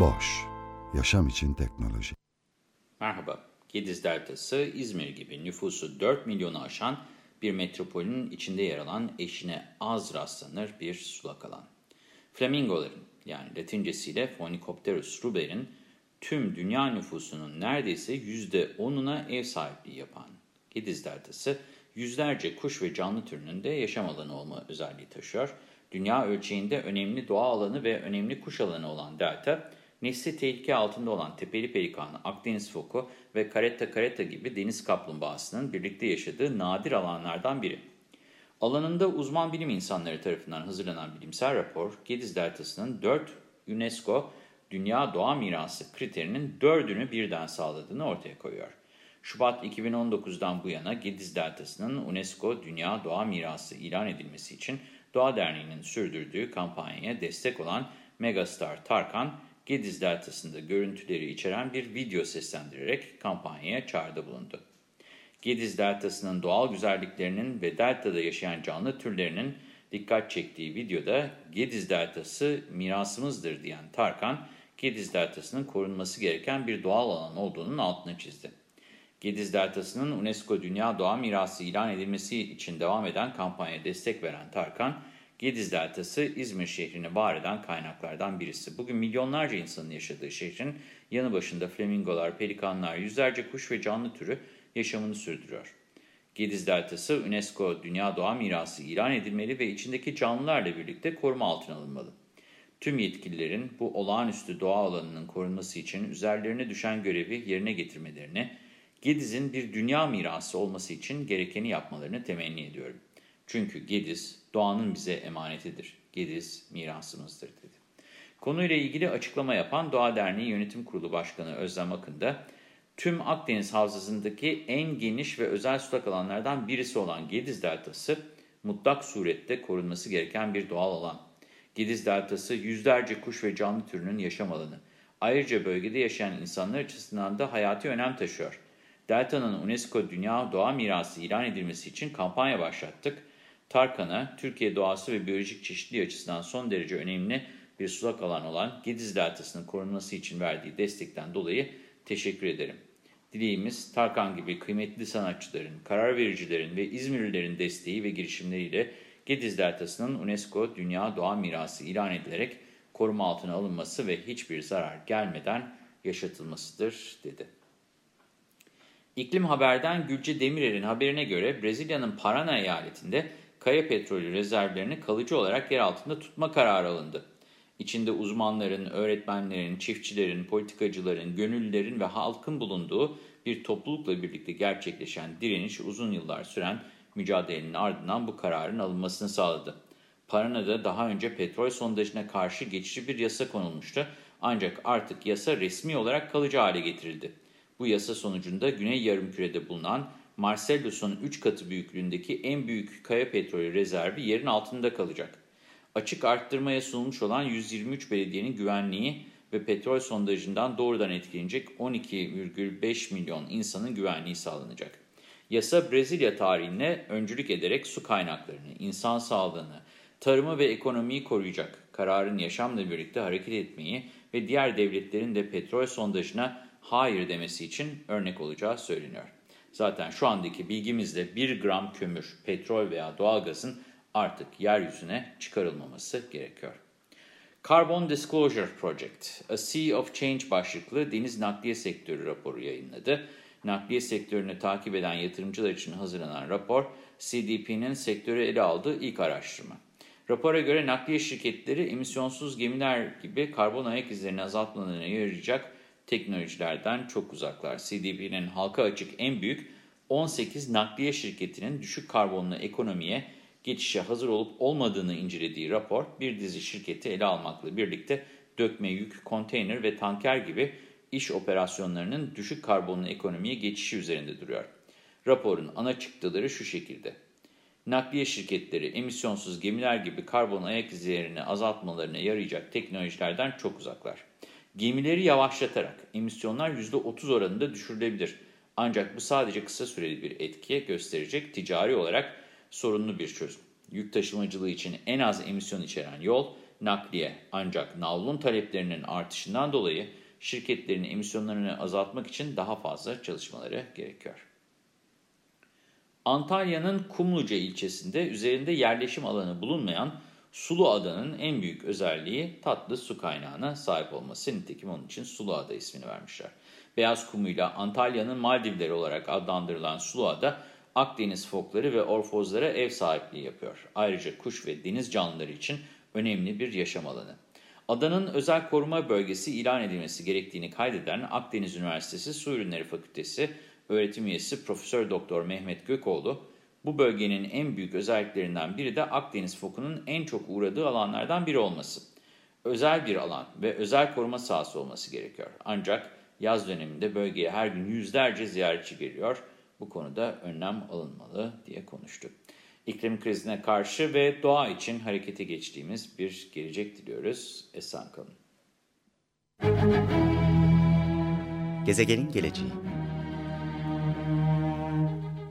Boş, yaşam için teknoloji. Merhaba, Gediz Deltası İzmir gibi nüfusu 4 milyonu aşan bir metropolün içinde yer alan eşine az rastlanır bir sulak alan. Flamingoların yani latincesiyle Phoenicopterus ruber'in tüm dünya nüfusunun neredeyse %10'una ev sahipliği yapan Gediz Deltası, yüzlerce kuş ve canlı türünün de yaşam alanı olma özelliği taşıyor. Dünya ölçeğinde önemli doğa alanı ve önemli kuş alanı olan delta, nesli tehlike altında olan tepeli pelikanı, Akdeniz foku ve karetta karetta gibi deniz kaplumbağasının birlikte yaşadığı nadir alanlardan biri. Alanında uzman bilim insanları tarafından hazırlanan bilimsel rapor, Gediz Deltası'nın 4 UNESCO Dünya Doğa Mirası kriterinin 4'ünü birden sağladığını ortaya koyuyor. Şubat 2019'dan bu yana Gediz Deltası'nın UNESCO Dünya Doğa Mirası ilan edilmesi için Doğa Derneği'nin sürdürdüğü kampanyaya destek olan Megastar Tarkan, Gediz Deltası'nda görüntüleri içeren bir video seslendirerek kampanyaya çağrıda bulundu. Gediz Deltası'nın doğal güzelliklerinin ve Delta'da yaşayan canlı türlerinin dikkat çektiği videoda Gediz Deltası mirasımızdır diyen Tarkan, Gediz Deltası'nın korunması gereken bir doğal alan olduğunun altını çizdi. Gediz Deltası'nın UNESCO Dünya Doğa Mirası ilan edilmesi için devam eden kampanyaya destek veren Tarkan, Gediz Deltası İzmir şehrini var kaynaklardan birisi. Bugün milyonlarca insanın yaşadığı şehrin yanı başında flamingolar, pelikanlar, yüzlerce kuş ve canlı türü yaşamını sürdürüyor. Gediz Deltası UNESCO Dünya Doğa Mirası ilan edilmeli ve içindeki canlılarla birlikte koruma altına alınmalı. Tüm yetkililerin bu olağanüstü doğa alanının korunması için üzerlerine düşen görevi yerine getirmelerini, Gediz'in bir dünya mirası olması için gerekeni yapmalarını temenni ediyorum. Çünkü Gediz doğanın bize emanetidir. Gediz mirasımızdır dedi. Konuyla ilgili açıklama yapan Doğa Derneği Yönetim Kurulu Başkanı Özlem Akın da tüm Akdeniz Havzası'ndaki en geniş ve özel sulak alanlardan birisi olan Gediz Deltası mutlak surette korunması gereken bir doğal alan. Gediz Deltası yüzlerce kuş ve canlı türünün yaşam alanı. Ayrıca bölgede yaşayan insanlar açısından da hayati önem taşıyor. Delta'nın UNESCO Dünya Doğa Mirası ilan edilmesi için kampanya başlattık. Tarkan'a Türkiye doğası ve biyolojik çeşitliliği açısından son derece önemli bir sulak alan olan Gediz Deltası'nın korunması için verdiği destekten dolayı teşekkür ederim. Dileğimiz Tarkan gibi kıymetli sanatçıların, karar vericilerin ve İzmirlilerin desteği ve girişimleriyle Gediz Deltası'nın UNESCO Dünya Doğa Mirası ilan edilerek koruma altına alınması ve hiçbir zarar gelmeden yaşatılmasıdır, dedi. İklim Haber'den Gülce Demirer'in haberine göre Brezilya'nın Parana eyaletinde kaya petrolü rezervlerini kalıcı olarak yer altında tutma kararı alındı. İçinde uzmanların, öğretmenlerin, çiftçilerin, politikacıların, gönüllülerin ve halkın bulunduğu bir toplulukla birlikte gerçekleşen direniş uzun yıllar süren mücadelenin ardından bu kararın alınmasını sağladı. Parana'da daha önce petrol sondajına karşı geçici bir yasa konulmuştu ancak artık yasa resmi olarak kalıcı hale getirildi. Bu yasa sonucunda Güney Yarımküre'de bulunan Marcellos'un 3 katı büyüklüğündeki en büyük kaya petrolü rezervi yerin altında kalacak. Açık arttırmaya sunulmuş olan 123 belediyenin güvenliği ve petrol sondajından doğrudan etkilenecek 12,5 milyon insanın güvenliği sağlanacak. Yasa Brezilya tarihine öncülük ederek su kaynaklarını, insan sağlığını, tarımı ve ekonomiyi koruyacak. Kararın yaşamla birlikte hareket etmeyi ve diğer devletlerin de petrol sondajına hayır demesi için örnek olacağı söyleniyor. Zaten şu andaki bilgimizle 1 gram kömür, petrol veya doğalgazın artık yeryüzüne çıkarılmaması gerekiyor. Carbon Disclosure Project, A Sea of Change başlıklı deniz nakliye sektörü raporu yayınladı. Nakliye sektörünü takip eden yatırımcılar için hazırlanan rapor, CDP'nin sektörü ele aldığı ilk araştırma. Rapora göre nakliye şirketleri emisyonsuz gemiler gibi karbon ayak izlerini azaltmalarına yarayacak teknolojilerden çok uzaklar. CDP'nin halka açık en büyük 18 nakliye şirketinin düşük karbonlu ekonomiye geçişe hazır olup olmadığını incelediği rapor bir dizi şirketi ele almakla birlikte dökme, yük, konteyner ve tanker gibi iş operasyonlarının düşük karbonlu ekonomiye geçişi üzerinde duruyor. Raporun ana çıktıları şu şekilde. Nakliye şirketleri emisyonsuz gemiler gibi karbon ayak izlerini azaltmalarına yarayacak teknolojilerden çok uzaklar. Gemileri yavaşlatarak emisyonlar %30 oranında düşürülebilir. Ancak bu sadece kısa süreli bir etkiye gösterecek ticari olarak sorunlu bir çözüm. Yük taşımacılığı için en az emisyon içeren yol nakliye. Ancak navlun taleplerinin artışından dolayı şirketlerin emisyonlarını azaltmak için daha fazla çalışmaları gerekiyor. Antalya'nın Kumluca ilçesinde üzerinde yerleşim alanı bulunmayan Sulu Adanın en büyük özelliği tatlı su kaynağına sahip olması. Nitekim onun için Sulu Ada ismini vermişler. Beyaz kumuyla Antalya'nın Maldivleri olarak adlandırılan Sulu Ada, Akdeniz fokları ve orfozlara ev sahipliği yapıyor. Ayrıca kuş ve deniz canlıları için önemli bir yaşam alanı. Adanın özel koruma bölgesi ilan edilmesi gerektiğini kaydeden Akdeniz Üniversitesi Su Ürünleri Fakültesi öğretim üyesi Profesör Doktor Mehmet Gökoğlu, bu bölgenin en büyük özelliklerinden biri de Akdeniz fokunun en çok uğradığı alanlardan biri olması. Özel bir alan ve özel koruma sahası olması gerekiyor. Ancak yaz döneminde bölgeye her gün yüzlerce ziyaretçi geliyor. Bu konuda önlem alınmalı diye konuştu. İklim krizine karşı ve doğa için harekete geçtiğimiz bir gelecek diliyoruz. Esen kalın. Gezegenin geleceği